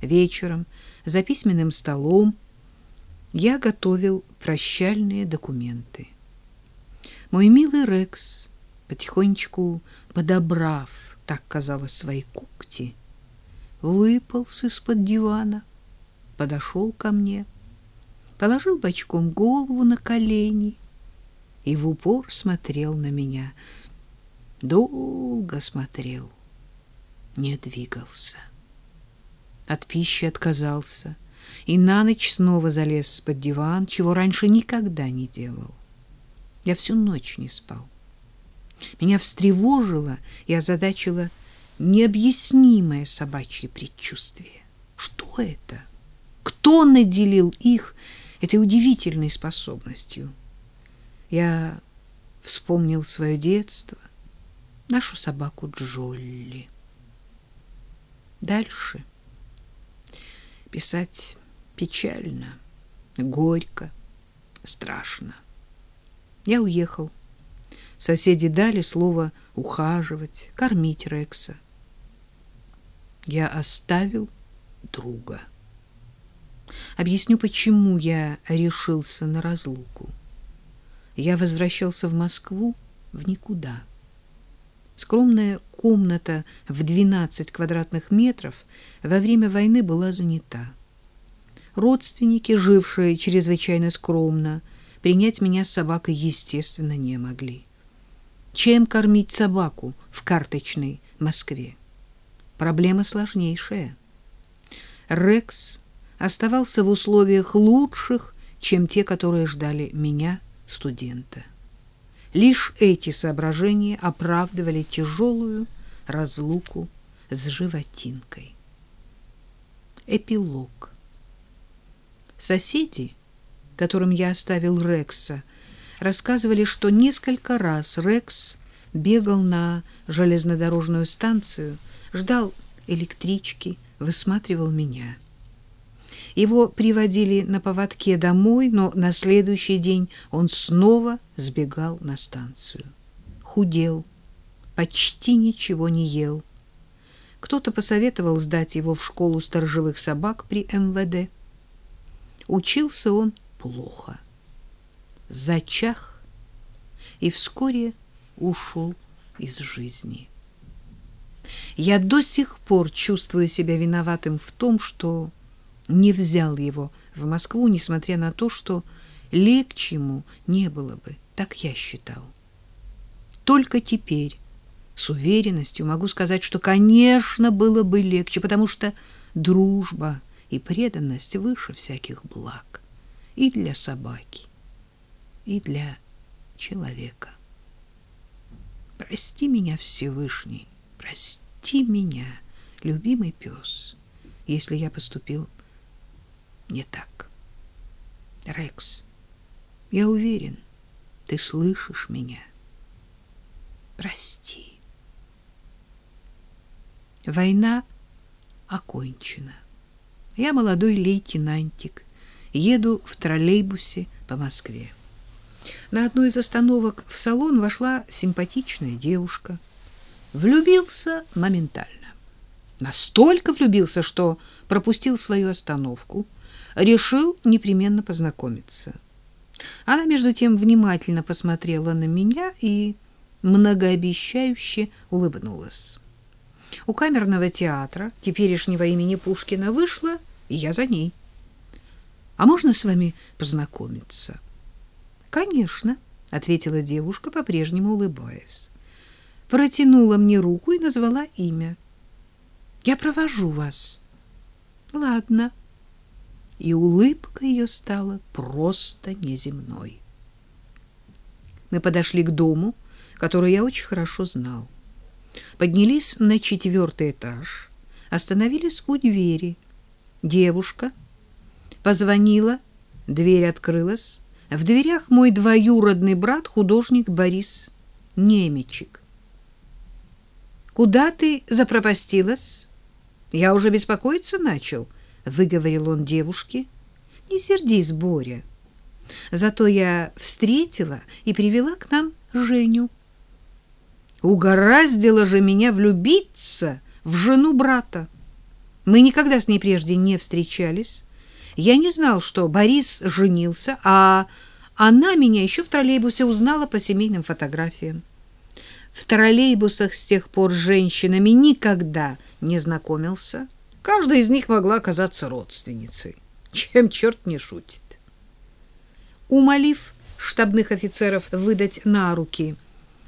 Вечером за письменным столом я готовил прощальные документы. Мой милый Рекс, потихонечку подобрав, так казалось, свои когти, выполз из-под дивана, подошел ко мне, положил бочком голову на колени и в упор смотрел на меня. Долго смотрел, не двигался. От пищи отказался и на ночь снова залез под диван, чего раньше никогда не делал. Я всю ночь не спал. Меня встревожило и озадачило необъяснимое собачье предчувствие. Что это? Кто наделил их этой удивительной способностью? Я вспомнил свое детство, нашу собаку Джолли. Дальше писать печально, горько, страшно. Я уехал. Соседи дали слово ухаживать, кормить Рекса. Я оставил друга. Объясню, почему я решился на разлуку. Я возвращался в Москву в никуда. Скромная комната в 12 квадратных метров во время войны была занята. Родственники, жившие чрезвычайно скромно, принять меня с собакой, естественно, не могли. Чем кормить собаку в карточной Москве? Проблема сложнейшая. Рекс оставался в условиях лучших, чем те, которые ждали меня, студента. Лишь эти соображения оправдывали тяжелую разлуку с животинкой. Эпилог. Соседи, которым я оставил Рекса, рассказывали, что несколько раз Рекс бегал на железнодорожную станцию, ждал электрички, высматривал меня. Его приводили на поводке домой, но на следующий день он снова сбегал на станцию. Худел, почти ничего не ел. Кто-то посоветовал сдать его в школу сторожевых собак при МВД. Учился он плохо. Зачах и вскоре ушел из жизни. Я до сих пор чувствую себя виноватым в том, что не взял его в Москву, несмотря на то, что легче ему не было бы, так я считал. Только теперь с уверенностью могу сказать, что, конечно, было бы легче, потому что дружба и преданность выше всяких благ и для собаки, и для человека. Прости меня, Всевышний, прости меня, любимый пес, если я поступил не так. Рекс, я уверен, ты слышишь меня. Прости. Война окончена. Я молодой лейтенантик, еду в троллейбусе по Москве. На одну из остановок в салон вошла симпатичная девушка. Влюбился моментально. Настолько влюбился, что пропустил свою остановку — решил непременно познакомиться. Она, между тем, внимательно посмотрела на меня и многообещающе улыбнулась. У камерного театра, теперешнего имени Пушкина, вышла, и я за ней. «А можно с вами познакомиться?» «Конечно», — ответила девушка, по-прежнему улыбаясь. Протянула мне руку и назвала имя. «Я провожу вас». «Ладно», и улыбка ее стала просто неземной. Мы подошли к дому, который я очень хорошо знал. Поднялись на четвертый этаж, остановились у двери. Девушка позвонила, дверь открылась. В дверях мой двоюродный брат, художник Борис Немечек. «Куда ты запропастилась? Я уже беспокоиться начал», — выговорил он девушке. — Не сердись, Боря. Зато я встретила и привела к нам Женю. Угораздило же меня влюбиться в жену брата. Мы никогда с ней прежде не встречались. Я не знал, что Борис женился, а она меня еще в троллейбусе узнала по семейным фотографиям. В троллейбусах с тех пор с женщинами никогда не знакомился. Каждая из них могла оказаться родственницей. Чем черт не шутит. Умолив штабных офицеров выдать на руки,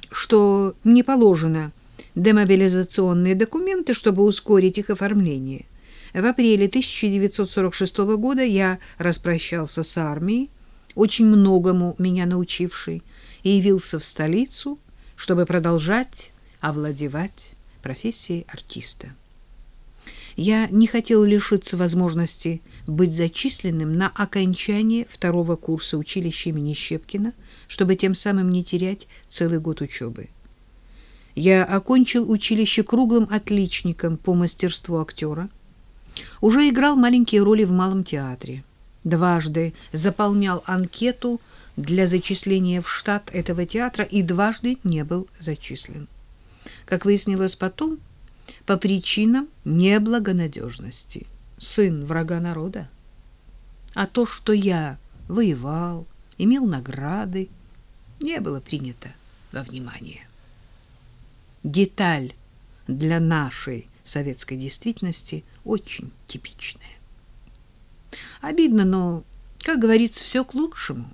что не положено демобилизационные документы, чтобы ускорить их оформление. В апреле 1946 года я распрощался с армией, очень многому меня научившей, и явился в столицу, чтобы продолжать овладевать профессией артиста. Я не хотел лишиться возможности быть зачисленным на окончание второго курса училища имени Щепкина, чтобы тем самым не терять целый год учебы. Я окончил училище круглым отличником по мастерству актера, уже играл маленькие роли в малом театре, дважды заполнял анкету для зачисления в штат этого театра и дважды не был зачислен. Как выяснилось потом, по причинам неблагонадежности. Сын врага народа. А то, что я воевал, имел награды, не было принято во внимание. Деталь для нашей советской действительности очень типичная. Обидно, но, как говорится, все к лучшему.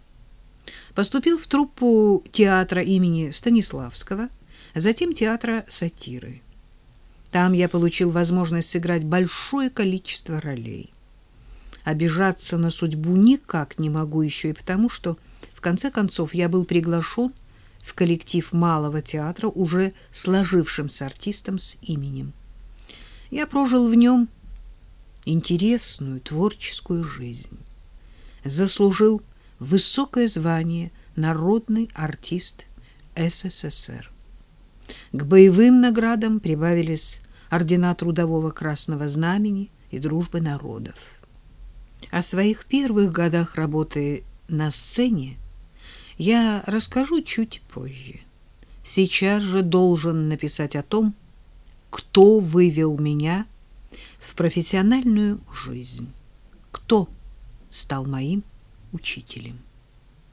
Поступил в труппу театра имени Станиславского, затем театра сатиры. Там я получил возможность сыграть большое количество ролей. Обижаться на судьбу никак не могу еще и потому, что, в конце концов, я был приглашен в коллектив малого театра уже сложившимся артистом с именем. Я прожил в нем интересную творческую жизнь. Заслужил высокое звание народный артист СССР. К боевым наградам прибавились ордена Трудового Красного Знамени и Дружбы народов. О своих первых годах работы на сцене я расскажу чуть позже. Сейчас же должен написать о том, кто вывел меня в профессиональную жизнь, кто стал моим учителем.